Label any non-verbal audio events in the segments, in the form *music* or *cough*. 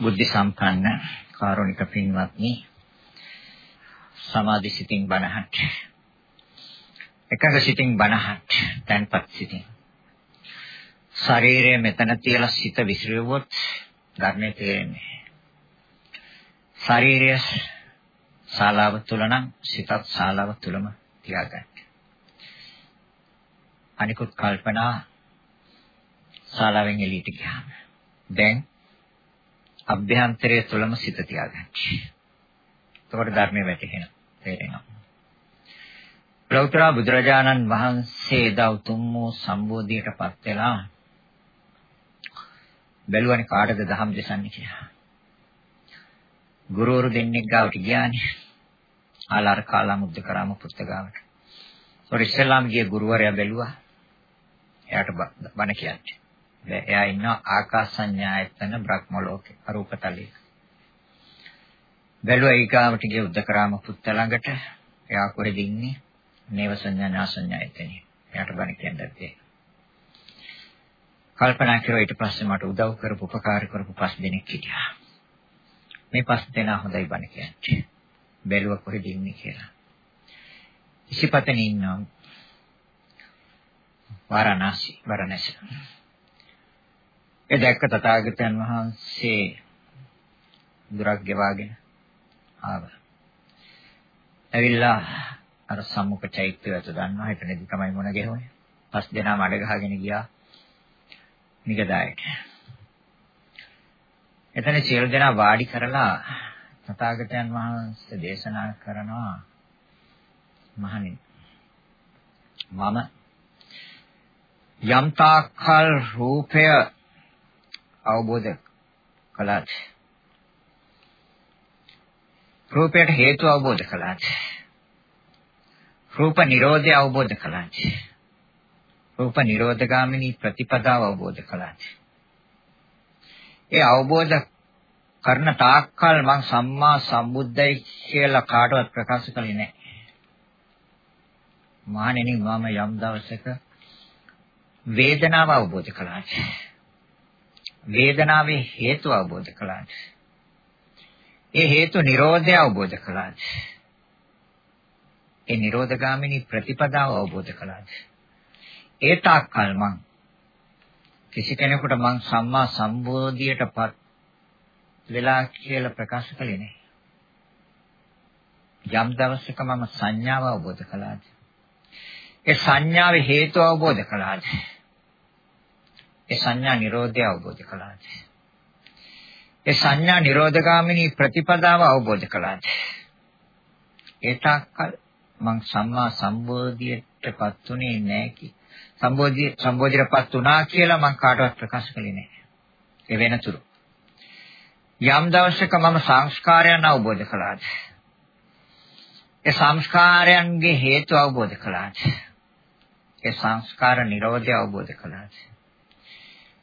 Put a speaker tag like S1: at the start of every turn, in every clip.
S1: බුද්ධ සම්පන්න කාරුණික පින්වත්නි සමාධි සිතින් බණහත් එකඟ සිතින් බණහත් තන්පත් සිතින්. ශරීරය මෙතන තියලා සිත විසිරුවොත් ධර්මයේ තේරෙන්නේ ශරීරය ශාලාව තුල නම් සිතත් ශාලාව තුලම තියාගන්න. අනිකුත් කල්පනා ශාලාවෙන් එළියට ගියාම. දැන් අභ්‍යන්තරයේ තුලම සිත තියාගන්න. එතකොට ධර්මයේ වැටහෙනවා. තේරෙනවා. ලෞතර බුදුරජාණන් වහන්සේ දා උතුම් වූ සම්බෝධියටපත් වෙලා බැලුවනේ කාටද දහම් දෙසන්නේ කියලා. ගුරුවරු දෙන්නෙක් ගාවට ගියානේ. ආලාර කාලා මුද්ද කරාම පුත්ත ගාවට. ඒතකොට ඉස්ලාම් ගිය ගුරුවරයා බැලුවා. එයාට බණ කියන්නේ. දැන් එයා ඉන්නවා ආකාසඤ්ඤායතන බ්‍රහ්ම ලෝකේ අරූපතලයේ. බැලුවා ඊගාවට ගිය උද්දකරාම පුත්ත ළඟට. එයා කොහෙද ඉන්නේ? නේව සංඥා නාසඤ්ඤායතනෙ. එයාට බණ කියන්නේ කල්පනා කරුවා ඊට පස්සේ මට උදව් කරපු උපකාර කරපු පස් දෙනෙක් හිටියා. මේ පස් දෙනා හොඳයි බණ කියන්නේ. බැලුව කොහෙද ඉන්නේ කියලා. ඉසිපතනේ ඉන්නවා. වාරණාසි වාරණාසි. ඒ දැක්ක තථාගතයන් වහන්සේ දුරක් ගෙවාගෙන ආවා. ඇවිල්ලා අර සම්මුඛ චෛත්‍යය ඇත දන්නවා හිටනේදී තමයි මොන ගෙහුනේ. පස් දෙනා මඩ ගහගෙන ගියා. නිගදායට. එතන සියලු දෙනා වාඩි කරලා තථාගතයන් වහන්සේ දේශනා කරනවා මහණෙනි මම යම් තාක්කල් රූපය අවබෝධ කළාද රූපයට හේතු අවබෝධ කළාද රූප නිරෝධය අවබෝධ කළාද රූප නිරෝධගාමිනී ප්‍රතිපදාව අවබෝධ කළාද ඒ අවබෝධ කරන තාක්කල් මං සම්මා සම්බුද්දයි කියලා කාටවත් ප්‍රකාශ කළේ නැහැ. මහණෙනි මම යම් දවසක වේදනාව අවබෝධ කළා. වේදනාවේ හේතු අවබෝධ කළා. ඒ හේතු නිරෝධය අවබෝධ කළා. ඒ නිරෝධගාමිනී ප්‍රතිපදාව අවබෝධ කළා. ඒ තාක්කල් මං කිසි කෙනෙකුට මං සම්මා සම්බෝධියටපත් වෙලා කියලා ප්‍රකාශ කළේ නැහැ. යම් දවසක මම සංඥාව අවබෝධ කළාද? ඒ සංඥාවේ හේතු අවබෝධ කළාද? ඒ සංඥා නිරෝධය අවබෝධ කළාද? ඒ සංඥා නිරෝධගාමිනී ප්‍රතිපදාව අවබෝධ කළාද? ඒ තාක්කල් මං සම්මා සම්බෝධියටපත් උනේ නැහැ කි. සම්බෝධිය සම්බෝධියටපත් උනා කියලා මං කාටවත් ප්‍රකාශ කළේ නැහැ. ඒ වෙනතුරු. යම් දවසක මම සංස්කාරයන් අවබෝධ කළාද? ඒ සංස්කාරයන්ගේ හේතු අවබෝධ කළාද? ඒ සංස්කාර නිරෝධය අවබෝධ කළාද?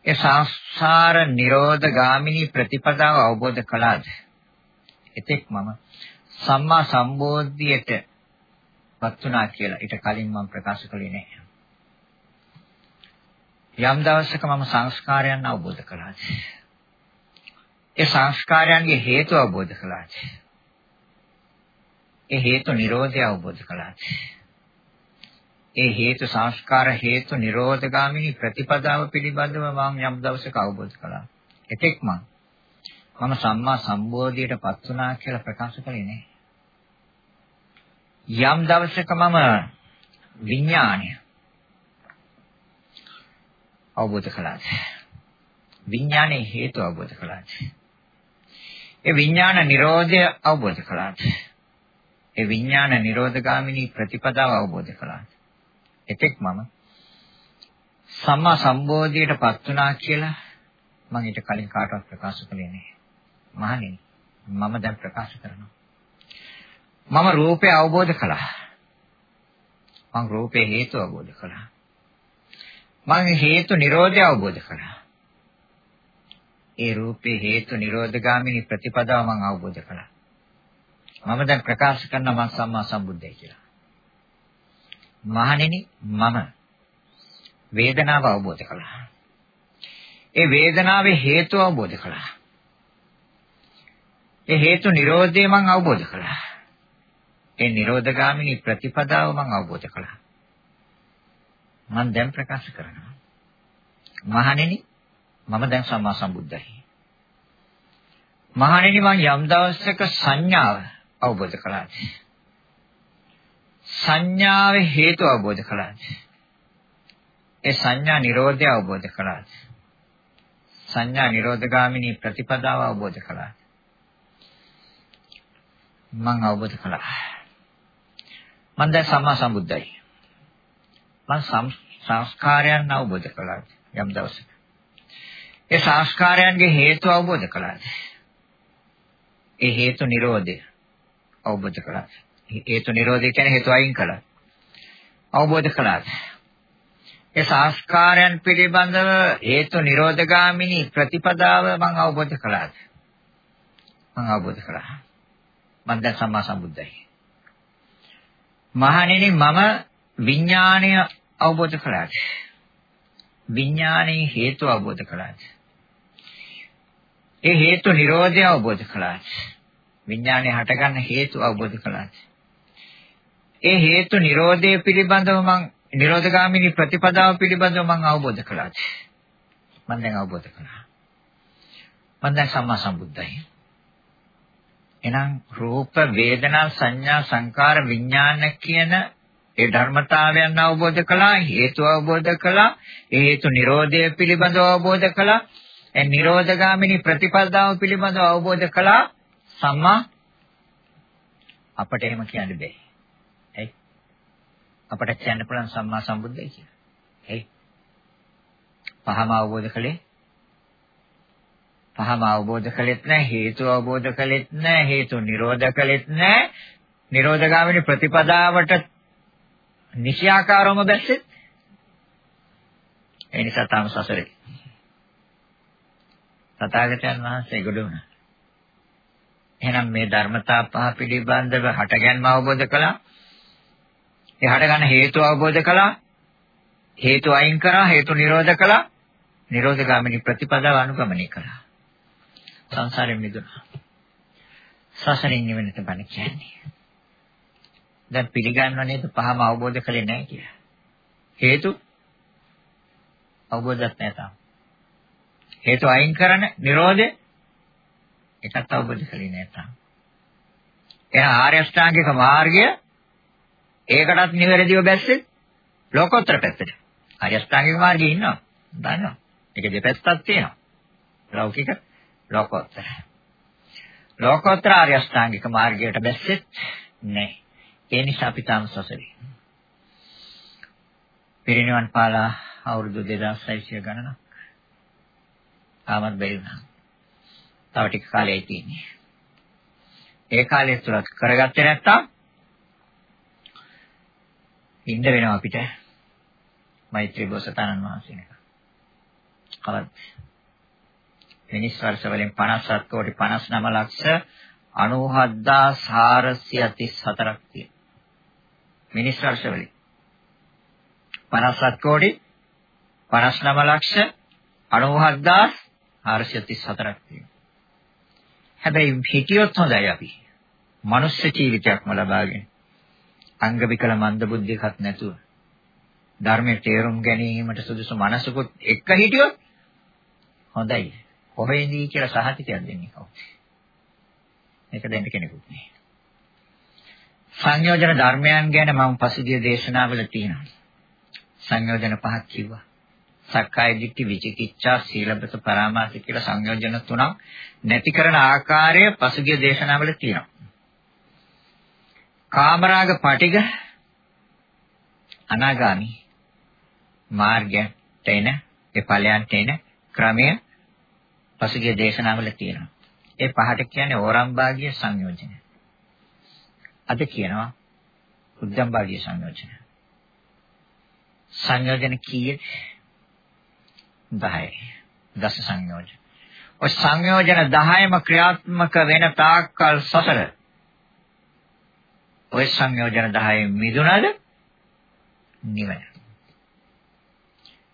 S1: ඒ සංසාර නිරෝධ ගාමිනී ප්‍රතිපදාව අවබෝධ කළාද? එතෙක් මම සම්මා සම්බෝධියට පත් වුණා කියලා ඊට කලින් මම ප්‍රකාශ කළේ නැහැ. යම් දවසක මම සංස්කාරයන් අවබෝධ කළාද? ඒ සංස්කාරයන්ගේ හේතු අවබෝධ කළාද? ඒ හේතු නිරෝධය අවබෝධ කළාද? ඒ හේතු සංස්කාර හේතු නිරෝධගාමිනී ප්‍රතිපදාව පිළිබඳව මම යම් දවසක අවබෝධ කළා. එතෙක් මම මම සම්මා සම්බෝධියටපත් වුණා කියලා ප්‍රකාශ කළේ නෑ. යම් දවසක මම විඥාණය අවබෝධ කළාද? විඥානයේ හේතු අවබෝධ කළාද? ඒ විඥාන නිරෝධය අවබෝධ කළාද? ඒ විඥාන නිරෝධගාමිනී ප්‍රතිපදාව අවබෝධ කළාද? එතෙක් මම සම්මා සම්බෝධියටපත් වුණා කියලා මම ඊට කලින් කාටවත් ප්‍රකාශ කළේ නැහැ. මහණෙනි මම දැන් ප්‍රකාශ කරනවා. මම රූපය අවබෝධ කළා. මම රූපේ හේතු අවබෝධ කළා. මම හේතු නිරෝධය අවබෝධ කළා. ඒ රූපේ හේතු නිරෝධගාමිනී ප්‍රතිපදාව මම අවබෝධ කළා. මම දැන් ප්‍රකාශ කරනවා මම සම්මා සම්බුද්ධයි කියලා. මහණෙනි මම වේදනාව අවබෝධ කළා. ඒ වේදනාවේ හේතු අවබෝධ කළා. ඒ හේතු නිරෝධය මම අවබෝධ කළා. ඒ නිරෝධගාමිනී ප්‍රතිපදාව මම අවබෝධ කළා. මම දැන් ප්‍රකාශ කරනවා. මහණෙනි මම දැන් සම්මා සම්බුද්ධයි. මහණෙනි මම යම් දවසක සංඥාව අවබෝධ කළාද? සංඥාවේ හේතු අවබෝධ කළාද? ඒ සංඥා නිරෝධය අවබෝධ කළාද? සංඥා නිරෝධගාමිනී ප්‍රතිපදාව අවබෝධ කළාද? මම අවබෝධ කළා. මම දැන් සම්මා සම්බුද්ධයි. මම සංස්කාරයන් අවබෝධ කළා යම් දවසක. ඒ සංස්කාරයන්ගේ හේතු අවබෝධ කළා. ඒ හේතු නිරෝධය අවබෝධ කළා. හේතු නිරෝධය කියන්නේ හේතු අයින් කළා. අවබෝධ කළා. ඒ සංස්කාරයන් පිළිබඳව හේතු නිරෝධගාමිනී ප්‍රතිපදාව මම අවබෝධ කළා. මම අවබෝධ කළා. මම දැන් සම්මා සම්බුද්ධයි. මහණෙනි මම විඥාණය අවබෝධ කළාද? විඥානයේ හේතු අවබෝධ කළාද? ඒ හේතු නිරෝධය අවබෝධ කළාද? විඥානය හටගන්න හේතු අවබෝධ කළාද? ඒ හේතු නිරෝධය පිළිබඳව මම නිරෝධගාමිනී ප්‍රතිපදාව පිළිබඳව මම අවබෝධ කළාද? මම දැන් අවබෝධ කළා. මම දැන් සම්මා සම්බුද්ධයි. එහෙනම් රූප වේදනා සංඥා සංකාර විඥාන කියන ඒ ධර්මතාවයන් අවබෝධ කළා හේතු අවබෝධ කළා ඒ හේතු නිරෝධය පිළිබඳව අවබෝධ කළා ඒ නිරෝධගාමිනී ප්‍රතිපදාව පිළිබඳව අවබෝධ කළා සම්මා අපට එහෙම කියන්න බෑ. ඇයි? අපට කියන්න පුළුවන් සම්මා සම්බුද්ධයි කියලා. ඇයි? පහම අවබෝධ කළේ පහම අවබෝධ කළෙත් නැහැ හේතු අවබෝධ කළෙත් නැහැ හේතු නිරෝධ කළෙත් නැහැ නිරෝධගාමිනී ප්‍රතිපදාවට නිශ්‍යාකාරවම බැස්සෙත් ඒ නිසා තාම සසරේ තථාගතයන් වහන්සේ ගොඩ වුණා එහෙනම් මේ ධර්මතා පහ පිළිබඳව හටගන්ම අවබෝධ කළා ඒ හටගන්න හේතු අවබෝධ කළා හේතු අයින් කරා හේතු නිරෝධ කළා නිරෝධගාමිනී ප්‍රතිපදාව අනුගමනය කළා සංසාරයෙන් මිදුණා. සසරින් නිවෙන්නට බණ කියන්නේ. දැන් පිළිගන්නව නේද පහම අවබෝධ කරේ නැහැ කියලා. හේතු අවබෝධයක් නැහැ තාම. හේතු අයින් කරන Nirodhe එකත් අවබෝධ කරේ නැහැ තාම. එහෙනම් ආර්ය අෂ්ටාංගික මාර්ගය ඒකටත් නිවැරදිව බැස්සේ ලෝකෝත්තර පැත්තට. ආර්ය අෂ්ටාංගික මාර්ගයේ ඉන්නවා. දන්නවා. ඒක දෙපැත්තක් තියෙනවා. ලෞකික ලෝකෝත්තර. ලෝකෝත්තර ආර්ය අෂ්ටාංගික මාර්ගයට බැස්සෙත් නැහැ. ඒ නිසා අපි තාම සසරේ. පිරිනිවන් පාලා අවුරුදු 2600 ගණනක්. තාමත් බැරි වුණා. තව ටික කාලයයි තියෙන්නේ. ඒ කාලය තුල කරගත්තේ නැත්තම් ඉන්න වෙනවා අපිට. මෛත්‍රී බෝසතාණන් වහන්සේනක. කවද්ද? මිනිස් වර්ෂ වලින් 57 කෝටි 59 ලක්ෂ 97434ක් තියෙනවා. මිනිස් වර්ෂ වලින් 57 කෝටි 59 ලක්ෂ 97434ක් තියෙනවා. හැබැයි හිටියොත් හොඳයි අපි. මනුස්ස ජීවිතයක්ම ලබාගෙන අංග විකල මන්ද බුද්ධියක්වත් නැතුව ධර්මයේ තේරුම් ගැනීමට සුදුසු මනසකුත් එක්ක හිටියොත් හොඳයි. කොහෙන්දී කියලා සහතිකයක් දෙන්නේ කවුද? මේක දෙන්න කෙනෙකුත් නෑ. සංයෝජන ධර්මයන් ගැන මම පසුගිය දේශනාවල තියෙනවා. සංයෝජන පහක් කිව්වා. සක්කාය දිට්ඨි විචිකිච්ඡා සීලබ්බත පරාමාස කියලා සංයෝජන තුනක් නැති කරන ආකාරය පසුගිය දේශනාවල තියෙනවා. කාමරාග පටිග අනාගාමි මාර්ගයට එන ඒ ඵලයන්ට එන ක්‍රමය පසුගිය දේශනාවල තියෙනවා. ඒ පහට කියන්නේ ඕරම්භාගීය සංයෝජන. අද කියනවා උද්දම්භාගීය සංයෝජන. සංයෝජන කීයද? 10යි. දස සංයෝජන. ඔය සංයෝජන 10ම ක්‍රියාත්මක වෙන තාක්කල් සසර. ඔය සංයෝජන 10 මිදුනද නිවන.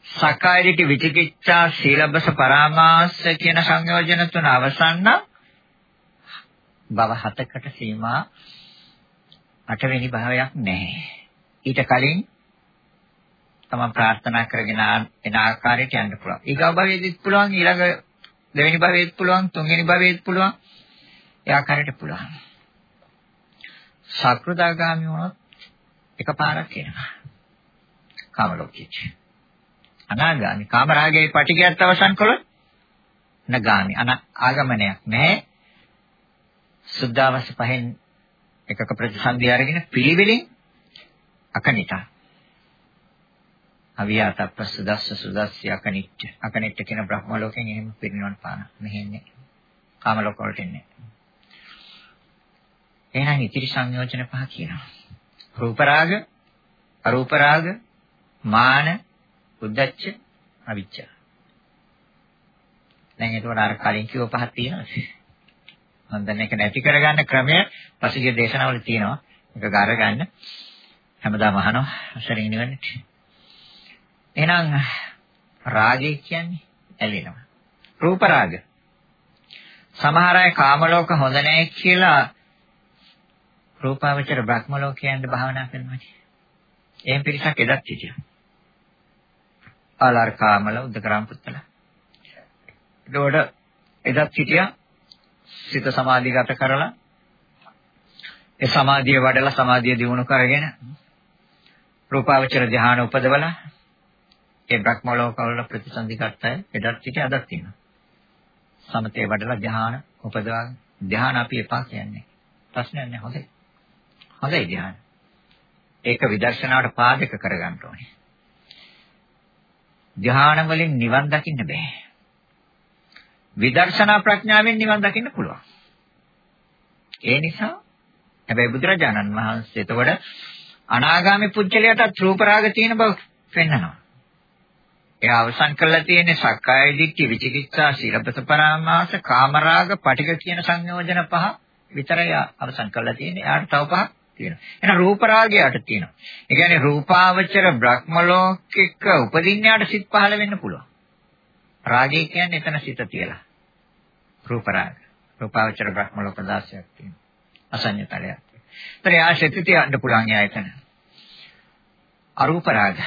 S1: සක්කාය දිට්ඨි විචිකිච්ඡා සීලබ්බස පරාමාස කියන සංයෝජන තුන අවසන් නම් භව හතකට සීමා අටවෙනි භාවයක් නැහැ. ඊට කලින් තමන් ප්‍රාර්ථනා කරගෙන එන ආකාරයට යන්න පුළුවන්. ඊගව භවයේදීත් පුළුවන් ඊළඟ දෙවෙනි භවයේත් පුළුවන් තුන්වෙනි භවයේත් පුළුවන්. ඒ ආකාරයට පුළුවන්. සක්‍රදාගාමී වුණොත් එකපාරක් එනවා. කාම ලෝකෙට. අනාගාමී. කාමරාගයේ පටිගයත් අවසන් කළොත් නගාමී. අන ආගමනයක් නැහැ. සුද්ධාවස පහෙන් එකක ප්‍රතිසන්දි අරගෙන පිළිවෙලින් අකනිතා අවියාතප්ප සුදස්ස සුදස්සි අකනිට්ඨ. අකනිට්ඨ කියන බ්‍රහ්ම ලෝකෙන් එහෙම පිරිනවන පාන. මෙහෙන්නේ. කාම ලෝක වලට එන්නේ. එහෙනම් ඉතිරි සංයෝජන පහ කියනවා. රූප රාග අරූප රාග මාන උද්දච්ච අවිච්ඡා. දැන් ඒකට අර කලින් කිව්ව පහක් තියෙනවා මම දැන් ඒක නැති කරගන්න ක්‍රමය පසුගිය දේශනාවල තියෙනවා. ඒක අරගන්න හැමදාම අහනවා. අසරින් නිවන්නට එහෙනම් රාගය කියන්නේ ඇලෙනවා. රූප රාග. සමහර අය කාම ලෝක හොඳ නැහැ කියලා රූපාවචර බ්‍රහ්ම ලෝකයන්ට භාවනා කරනවා. එහෙම පිරිසක් එදත් හිටියා. ආලාර කාමල උද්දකරම් පුත්තල. ඒකට එදත් හිටියා සිත සමාධිගත කරලා ඒ සමාධිය වඩලා සමාධිය දියුණු කරගෙන රූපාවචර ධ්‍යාන උපදවලා ඒ බ්‍රහ්ම ලෝකවල ප්‍රතිසන්දිගතය එදත් සිට අදත් තියෙනවා. සමතේ වඩලා ධ්‍යාන උපදවා ධ්‍යාන අපි එපා කියන්නේ. ප්‍රශ්නයක් නෑ හොඳයි. හොඳයි ධ්‍යාන. ඒක විදර්ශනාවට පාදක කරගන්න ඕනේ. ධ්‍යාන වලින් නිවන් දකින්න බෑ. විදර්ශනා ප්‍රඥාවෙන් නිවන් දකින්න පුළුවන්. ඒ නිසා හැබැයි බුදුරජාණන් වහන්සේ එතකොට අනාගාමී පුජ්‍යලයට රූප රාග තියෙන බව පෙන්වනවා. එයා අවසන් කරලා තියෙන්නේ සක්කාය දිට්ඨි විචිකිච්ඡා සීලබ්බත පරාමාස කාමරාග පටික කියන සංයෝජන පහ විතරයි අවසන් කරලා තියෙන්නේ. එයාට තව පහක් තියෙනවා. එහෙනම් රූප රාගයට තියෙනවා. ඒ කියන්නේ රූපාවචර බ්‍රහ්ම ලෝකික උපදින්නාට සිත් පහළ වෙන්න පුළුවන්. රාගය කියන්නේ එතන සිත තියලා. රූප රාග. රූපාවචර බ්‍රහ්ම ලෝක 16ක් තියෙනවා. අසඤ්ඤ තලයක්. ඒතර එයා සිත තියන්න පුළුවන් එයා එතන. අරූප රාග.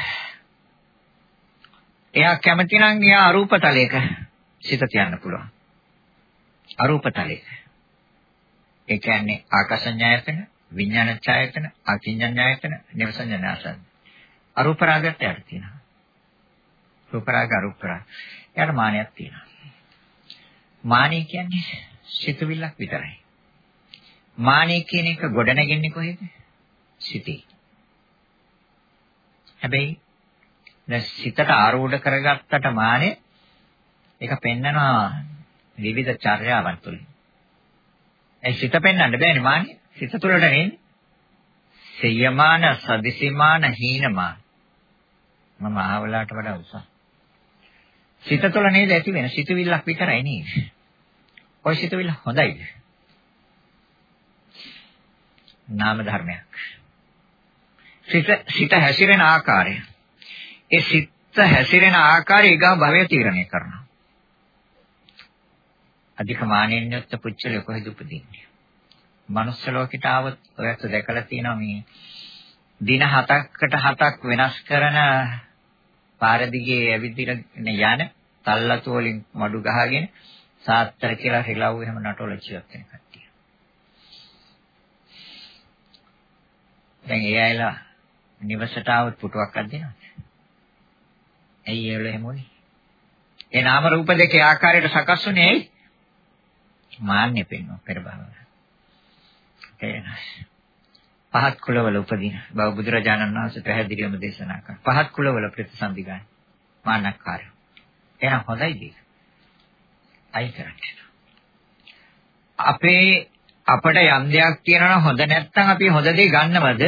S1: එයා කැමති නම් එයා අරූප තලයක සිත තියන්න පුළුවන්. අරූප තලයක. ඒ කියන්නේ ආකාශඥායතන, විඥානඥායතන, අකින්ඥායතන, නිවසඥායතන. අරූප රාගයට යට තියෙනවා. රූප රාග අරූප රාග. එයාට මානයක් තියෙනවා. මානිය කියන්නේ සිතුවිල්ලක් විතරයි. මානිය කියන එක ගොඩනගන්නේ කොහේද? සිතේ. හැබැයි දැන් සිතට ආරූඪ කරගත්තට මානේ ඒක පෙන්නනවා විවිධ චර්යාවන් තුලින්. ඒ සිත පෙන්වන්න බෑනේ මානේ. සිත තුළට නෙන්නේ. සෙය්‍යමාන, සදිසිමාන, හීනමාන. මම ආවලාට වඩා උසස්. සිත තුළ නේද ඇති වෙන සිතුවිල්ලක් විතරයි නේද? ওই සිතුවිල්ල හොඳයිද? නාම ධර්මයක්. සිත සිත හැසිරෙන ආකාරය ඒ සිත් හැසිරෙන ආකාරය ඊගා භවය තීරණය කරනවා. අධික මානෙන් යුක්ත පුච්චලෙ කොහෙද උපදින්නේ? මනුස්ස ලෝකෙට ආවොත් ඔයත් දැකලා තියෙනවා මේ දින 7කට 7ක් වෙනස් කරන පාර දිගේ ඇවිදින යන තල්ලතු වලින් මඩු ගහගෙන සාත්තර කියලා රිලව් එහෙම නටවල ජීවත් වෙන කට්ටිය. දැන් ඒ අයලා නිවසට ආවොත් පුටුවක් අද්දිනවද? ඇයි ඒ වල එහෙම උනේ? ඒ නාම රූප දෙකේ ආකාරයට සකස් වුනේ ඇයි? මාන්නේ පෙන්වන පෙර භවය. පහත් කුලවල උපදින බව බුදුරජාණන් වහන්සේ පැහැදිලිවම දේශනා කළා. පහත් කුලවල ප්‍රතිසන්දි ගන්න. මාන්නක්කාරය. එහෙනම් හොඳයි දී. අයි කරන්නේ. අපේ අපට යම් දෙයක් කියනවා හොඳ නැත්නම් අපි හොඳ දේ ගන්නවද?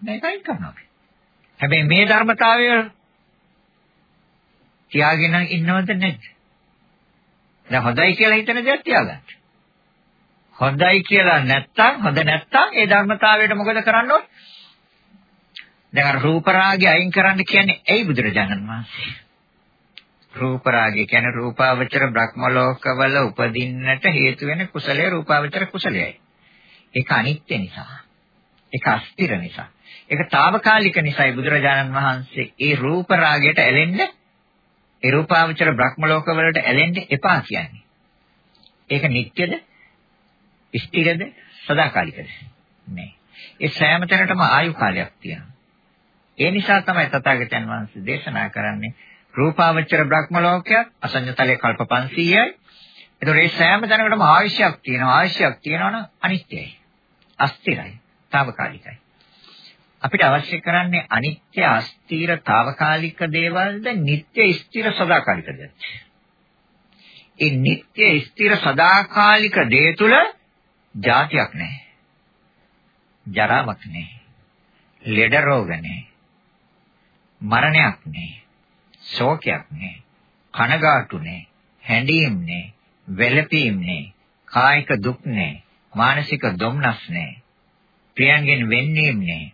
S1: මේකයි කරනවා. හැබැයි මේ ධර්මතාවය තියාගෙන ඉන්නවද නැද්ද? දැන් හොඳයි කියලා හිතන දේක් තියාගන්න. හොඳයි කියලා නැත්තම් හොඳ නැත්තම් ඒ ධර්මතාවයට මොකද කරන්න ඕනේ? දැන් අර රූප රාගය අයින් කරන්න කියන්නේ ඇයි බුදුරජාණන් වහන්සේ? රූප රාගය කියන්නේ රූපාවචර බ්‍රහ්ම ලෝකවල උපදින්නට හේතු වෙන කුසලයේ රූපාවචර කුසලයයි. ඒක අනිත්‍ය නිසා. ඒක අස්තිර නිසා. ඒක తాවකාලික නිසායි බුදුරජාණන් වහන්සේ ඒ රූප රාගයට ඇලෙන්න ඒ රූපාවචර බ්‍රහ්ම ලෝකවලට ඇලෙන්න එපා කියන්නේ. ඒක නිට්ටයද? ස්ථිරද සදාකාලිකද? නෑ. ඒ සෑම තැනටම ආයු කාලයක් තියෙනවා. ඒ නිසා තමයි තථාගතයන් වහන්සේ දේශනා කරන්නේ රූපාවචර බ්‍රහ්ම ලෝකයක් අසඤ්ඤතලයේ කල්ප 500යි ඒතකොට මේ සෑම තැනකටම ආයශයක් තියෙනවා ආයශයක් තියෙනවනම් අනිත්‍යයි. අස්ථිරයි తాවකාලිකයි. අපිට අවශ්‍ය කරන්නේ අනිත්‍ය අස්ථිර తాවකාලික දේවල්ද නিত্য ස්ථිර සදාකාලිකද ඒ නিত্য ස්ථිර සදාකාලික දේ තුළ જાතියක් නැහැ. ජරාවක් නැහැ. ලෙඩ රෝග නැහැ. මරණයක් නැහැ. ශෝකයක් නැහැ. කනගාටු නැහැ. හැඬීම් නැහැ. වැළපීම් නැහැ. කායික දුක් නැහැ. මානසික දුම්නස් නැහැ. ප්‍රියන්ගෙන් වෙන්නේම් නැහැ.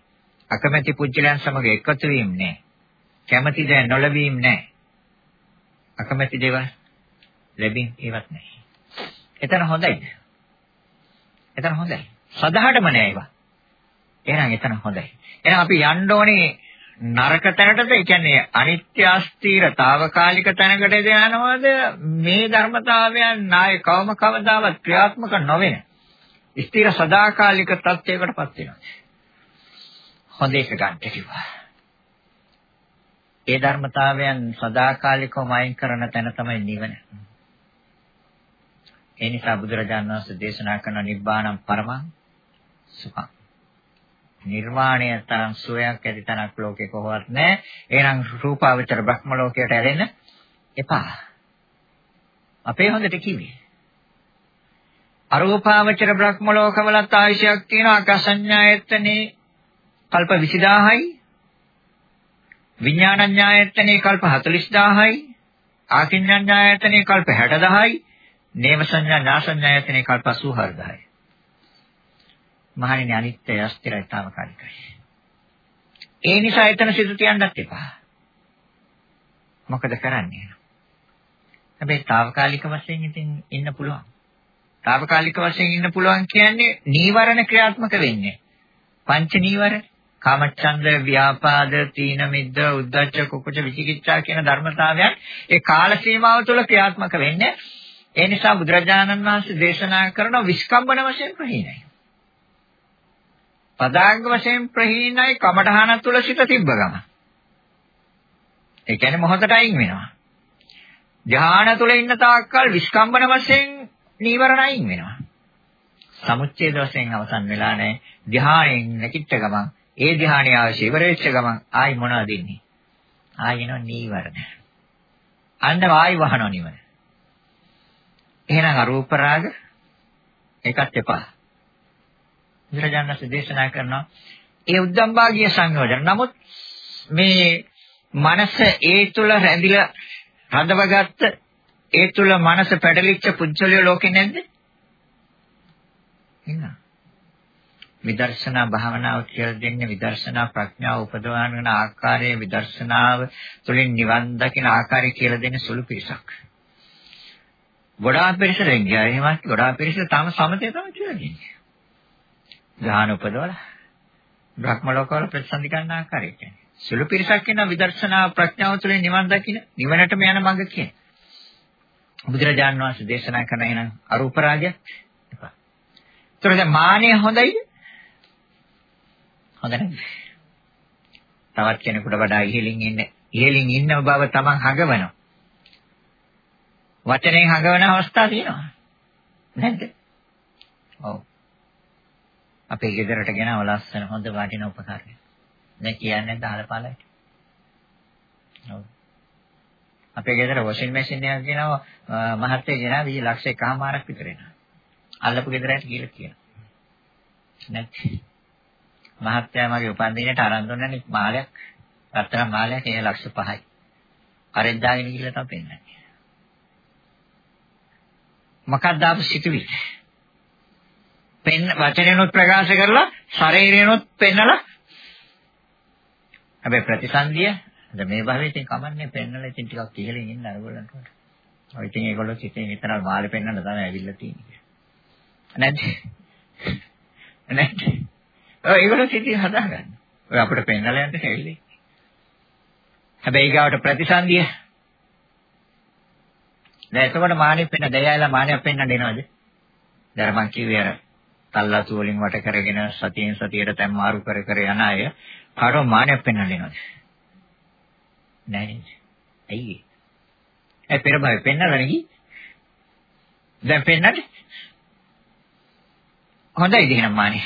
S1: අකමැති පුජ්‍යලයන් සමග එකතු වීම නැහැ. කැමැති දෑ නොලැබීම නැහැ. අකමැති දේවල් ලැබීම ඒවත් නැහැ. එතන හොඳයිද? එතන හොඳයි. සදාහටම නෑ ඒවා. එහෙනම් එතන හොඳයි. එහෙනම් අපි යන්න ඕනේ නරක තැනටද ඒ කියන්නේ අනිත්‍ය අස්තිර తాවකාලික තැනකටද යනවද මේ ධර්මතාවයන් නාය කවම කවදාවත් ක්‍රියාත්මක නොවෙන ස්ථිර සදාකාලික තත්යකටපත් වෙනවා හොඳ එක ගන්න කිව්වා ඒ ධර්මතාවයන් සදාකාලිකවම අයින් කරන තැන තමයි නිවන ඒ නිසා බුදුරජාණන් වහන්සේ දේශනා කරන නිබ්බානම් පරමං සුඛං නිර්වාණය තරම් සුවයක් ඇති තැනක් ලෝකේ කොහොවත් නැහැ. එහෙනම් රූපාවචර බ්‍රහ්ම ලෝකයට ඇලෙන්න එපා. අපේ හොඳට කිව්වේ. අරූපාවචර බ්‍රහ්ම ලෝකවලත් ආයශයක් තියෙනවා ආකාසඤ්ඤායතනේ කල්ප 20000යි. විඥානඤ්ඤායතනේ කල්ප 40000යි. ආකින්ඤ්ඤායතනේ කල්ප 60000යි. නේම සංඥා ඥා සංඥායතනේ කල්ප 84000යි. මහණෙනි අනිත්‍ය අස්තිරයි తాවකාලිකයි. ඒ නිසා එතන සිදු තියන්නත් එපා. මොකද කරන්නේ? හැබැයි తాවකාලික වශයෙන් ඉතින් ඉන්න පුළුවන්. తాවකාලික වශයෙන් ඉන්න පුළුවන් කියන්නේ නීවරණ ක්‍රියාත්මක වෙන්නේ. පංච නීවරණ කාමච්ඡන්ද ව්‍යාපාද තීන මිද්ද උද්ධච්ච කුකුච විචිකිච්ඡා කියන ධර්මතාවයන් ඒ කාල සීමාව තුළ ක්‍රියාත්මක වෙන්නේ ඒ නිසා බුදුරජාණන් වහන්සේ දේශනා කරන විස්කම්බන වශයෙන් ප්‍රහීනයි. පදාංග වශයෙන් ප්‍රහීනයි කමඨහන තුල සිට තිබ්බ ගම. ඒ කියන්නේ මොහොතට අයින් වෙනවා. ධානය තුල ඉන්න තාක්කල් විස්කම්බන වශයෙන් නීවරණ අයින් වෙනවා. සමුච්ඡේද වශයෙන් අවසන් වෙලා නැහැ. ධානයෙන් නැකිට ගමන් ඒ ධානය අවශ්‍ය ඉවරෙච්ච ගමන් ආයි මොනවද ඉන්නේ? ආයි එනවා නීවරණ. අන්න ආයි වහනවා නිවන. එහෙනම් අරූප රාග ඒකත් එපා. බුදුරජාණන් දේශනා කරනවා ඒ උද්දම්භාගිය සංයෝජන. නමුත් මේ මනස ඒ තුල රැඳිලා රඳවගත්ත ඒ තුල මනස පැටලිච්ච පුජ්‍යලිය ලෝකේ නැද්ද? ඉන්නා. විදර්ශනා භාවනාව කියලා දෙන්නේ විදර්ශනා ප්‍රඥාව උපදවන ආකාරයේ විදර්ශනාව තුළින් නිවන් දකින ආකාරය කියලා දෙන්නේ සුළු පිරිසක්. ගොඩාක් පිරිසෙන් ගියා. එහෙමත් ගොඩාක් පිරිස තම සමතේ තමයි කියලා දෙන්නේ. ධාන උපදවල බ්‍රහ්ම ලෝකවල ප්‍රතිසන්දි ගන්න ආකාරය කියන්නේ. සුළු පිරිසක් වෙන විදර්ශනා ප්‍රඥාව තුළින් නිවන් දකින්න නිවනටම යන මඟ කියන. බුදුරජාන් වහන්සේ දේශනා කරන එනම් අරූප රාජ්‍ය එපා. ඒතර දැන් මානෙ හොඳයිද? හොඳ නැහැ. තවත් කෙනෙකුට වඩා ඉහළින් ඉන්න ඉහළින් ඉන්න බව තමන් හඟවනවා. වචනෙන් හඟවන අවස්ථා තියෙනවා. නැද්ද? ඔව්. අපේ ගෙදරට ගෙනව ලස්සන හොඳ වටින උපකරණ. දැන් කියන්නේ දාලපාලයට. ඔව්. අපේ ගෙදර වොෂින් මැෂින් එකක් ගෙනාවා මහත්තයා ගෙනාවා ඊ ලක්ෂ එකමාරක් විතර එනවා. අල්ලපු ගෙදරට කියලා කියනවා. නැත්නම් මහත්තයා මගේ උපන්දිනේට අරන් දුන්නනේ මාලයක්. රත්තරන් මාලයක් ඒ ලක්ෂ 5යි. කරෙන් දාගෙන ගිහලා තමයි පෙන්නන්නේ. මොකක්ද ආපු සිතුවිලි? පෙන් වචනෙනොත් ප්‍රකාශ කරලා ශරීරයෙනොත් පෙන්නලා හැබැයි ප්‍රතිසන්දිය දැන් මේ භාවයේ ඉතින් කමන්නේ පෙන්නලා ඉතින් ටිකක් ඉහළින් ඉන්න අරගලන්ට. ඔය ඉතින් ඒගොල්ලෝ ඉතින් විතරක් මාළේ පෙන්නන්න තමයි ඇවිල්ලා තියෙන්නේ. නැද්ද? නැද්ද? ඔය ඒගොල්ලෝ ඉතින් හදාගන්න. ඔය අපිට පෙන්නලා යන්න ඇවිල්ලා. හැබැයි ඊගාවට ප්‍රතිසන්දිය දැන් එතකොට මානෙ පෙන්න දෙයයිලා මානෙක් පෙන්නන්න එනවද? දැන් මං කිව්වේ අර තල්ලාතු වලින් වට කරගෙන සතියෙන් සතියට තැන් මාරු කර කර යන අය කාටවත් මානෙක් පෙන්වන්න එනවද? නැහැ. ඇයි? ඒ පෙර බය පෙන්නලා නෙගි. දැන් පෙන්නන්නේ. හොඳයි දෙහනම් මානෙ.